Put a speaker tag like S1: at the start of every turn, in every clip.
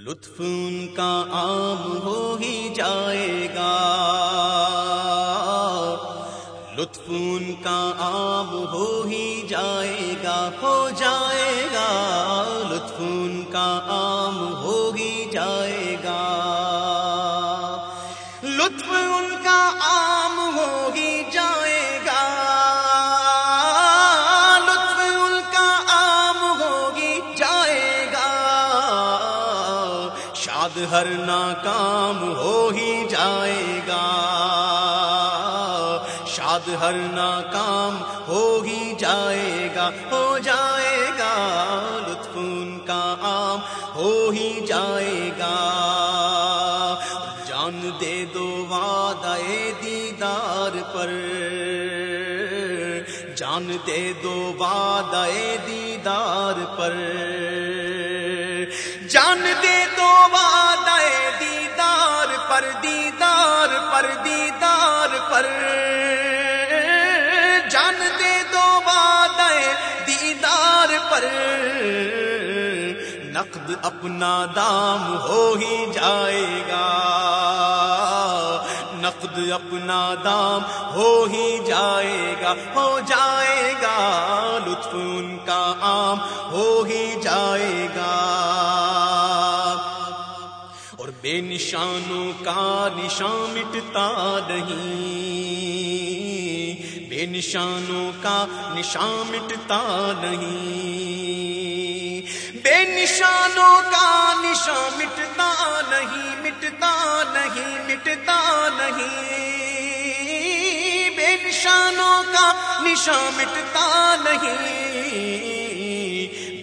S1: لطف ان کا عام ہو ہی جائے گا۔ لطف ان کا عام ہو ہی جائے گا، ہو جائے گا۔ لطف ان شاد ہر ناکام ہو ہی جائے گا۔ شاد ہر ناکام ہو ہی جائے گا، ہو جائے گا۔ لطف ان کا عام ہو ہی جائے گا۔ جان دے دو وعدہ دیدار پر۔ جان دے دو وعدہ دیدار پر۔ جان دے دو نقد اپنا دام ہو ہی جائے گا۔ نقد اپنا دام ہو ہی جائے گا، ہو جائے گا۔ لطف ان کا عام ہو ہی جائے گا۔ اور بے نشانوں کا نشان مٹتا نہیں۔ بے نشانوں کا نشان مٹتا نہیں۔ بے نشانوں کا نشان مٹتا نہیں مٹتا نہیں مٹتا نہیں۔ بے نشانوں کا نشان مٹتا نہیں۔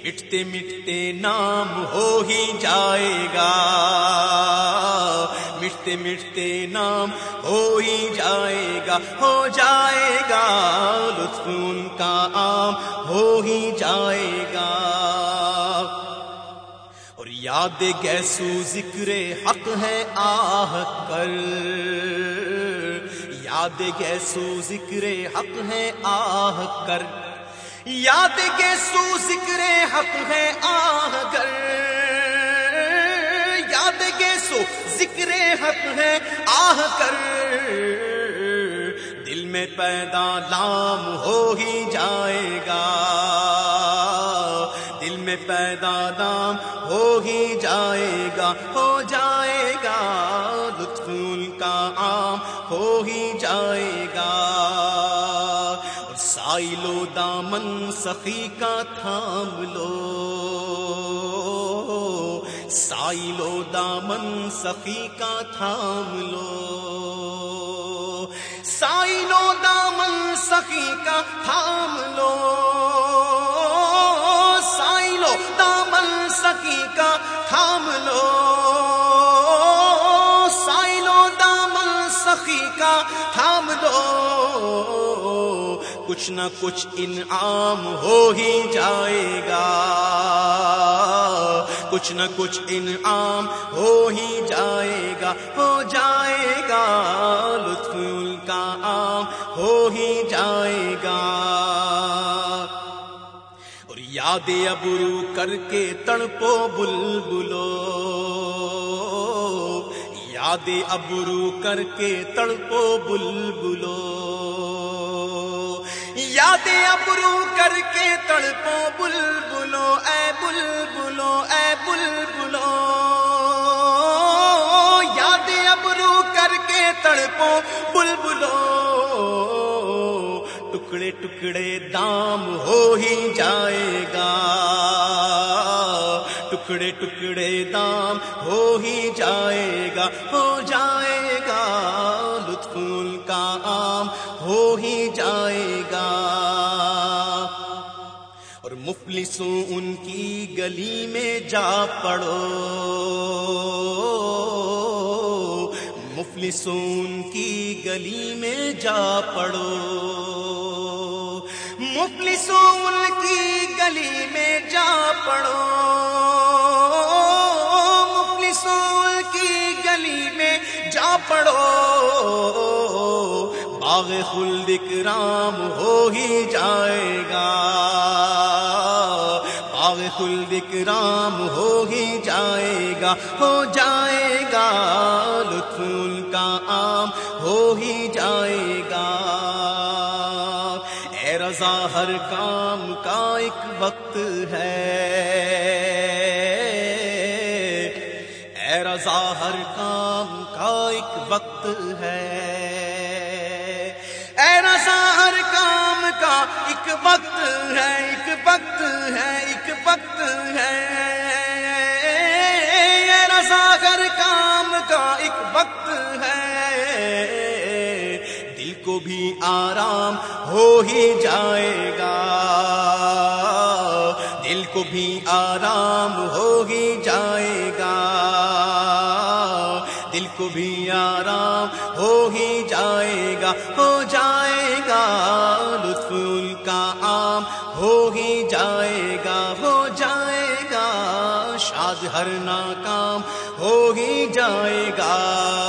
S1: مٹتے مٹتے نام ہو ہی جائے گا۔ مٹتے مٹتے نام ہو ہی جائے گا، ہو جائے گا۔ لطف ان کا عام ہو ہی جائے گا۔ یاد گیسو ذکر حق ہے آہ کر۔ یاد گیسو ذکر حق ہے آہ کر۔ یاد گیسو ذکر حق ہے آہ کر۔ یاد گیسو ذکر حق ہے آہ کر۔ دل میں پیدا لام ہو ہی جائے گا۔ میں پیدا دام ہو ہی جائے گا، ہو جائے گا، لطف ان کا عام ہو ہی جائے گا۔ سائلو دامن سخی کا تھام لو۔ سائلو دامن سخی کا تھام لو۔ سائلو دامن سخی کا تھام لو۔ کچھ نہ کچھ انعام ہو ہی جائے گا۔ کچھ نہ کچھ انعام ہو ہی جائے گا، ہو جائے گا۔ لطف ان کا عام ہو ہی جائے گا۔ اور یاد ابرو کر کے تڑپو بل بلو یاد ابرو کر کے تڑپو بل یادیں ابرو کر کے تڑپو بل بلو اے بل بلو اے بل بلو یادیں ابرو کر کے تڑپو بل بلو ٹکڑے ٹکڑے دام ہو ہی جائے گا۔ ٹکڑے ٹکڑے دام ہو ہی جائے گا، ہو جائے گا لطف ان کا عام، ہو ہی جائے گا۔ اور مفلسوں ان کی گلی میں جا پڑو۔ مفلسوں ان کی گلی میں جا پڑو۔ مفلسوں ان کی گلی میں جا پڑو۔ باغ خلد کرام ہو ہی جائے گا۔ باغ خلد کرام ہو ہی جائے گا، ہو جائے گا۔ لطف ان کا عام ہو ہی جائے گا۔ اے رضا، ہر کام کا ایک وقت ہے۔ رضا، ہر کام کا ایک وقت ہے۔ کا ایک وقت ہے، ایک وقت ہے، ایک وقت ہے۔ رضا ہر کام کا ایک وقت ہے۔ دل کو بھی آرام ہو ہی جائے گا۔ دل کو بھی آرام ہو ہی جائے گا۔ دل کو بھی آرام ہی جائے گا، ہو جائے گا لطف ان کا عام، ہو ہی جائے گا، ہو جائے گا شاد ہر ناکام، ہو ہی جائے گا۔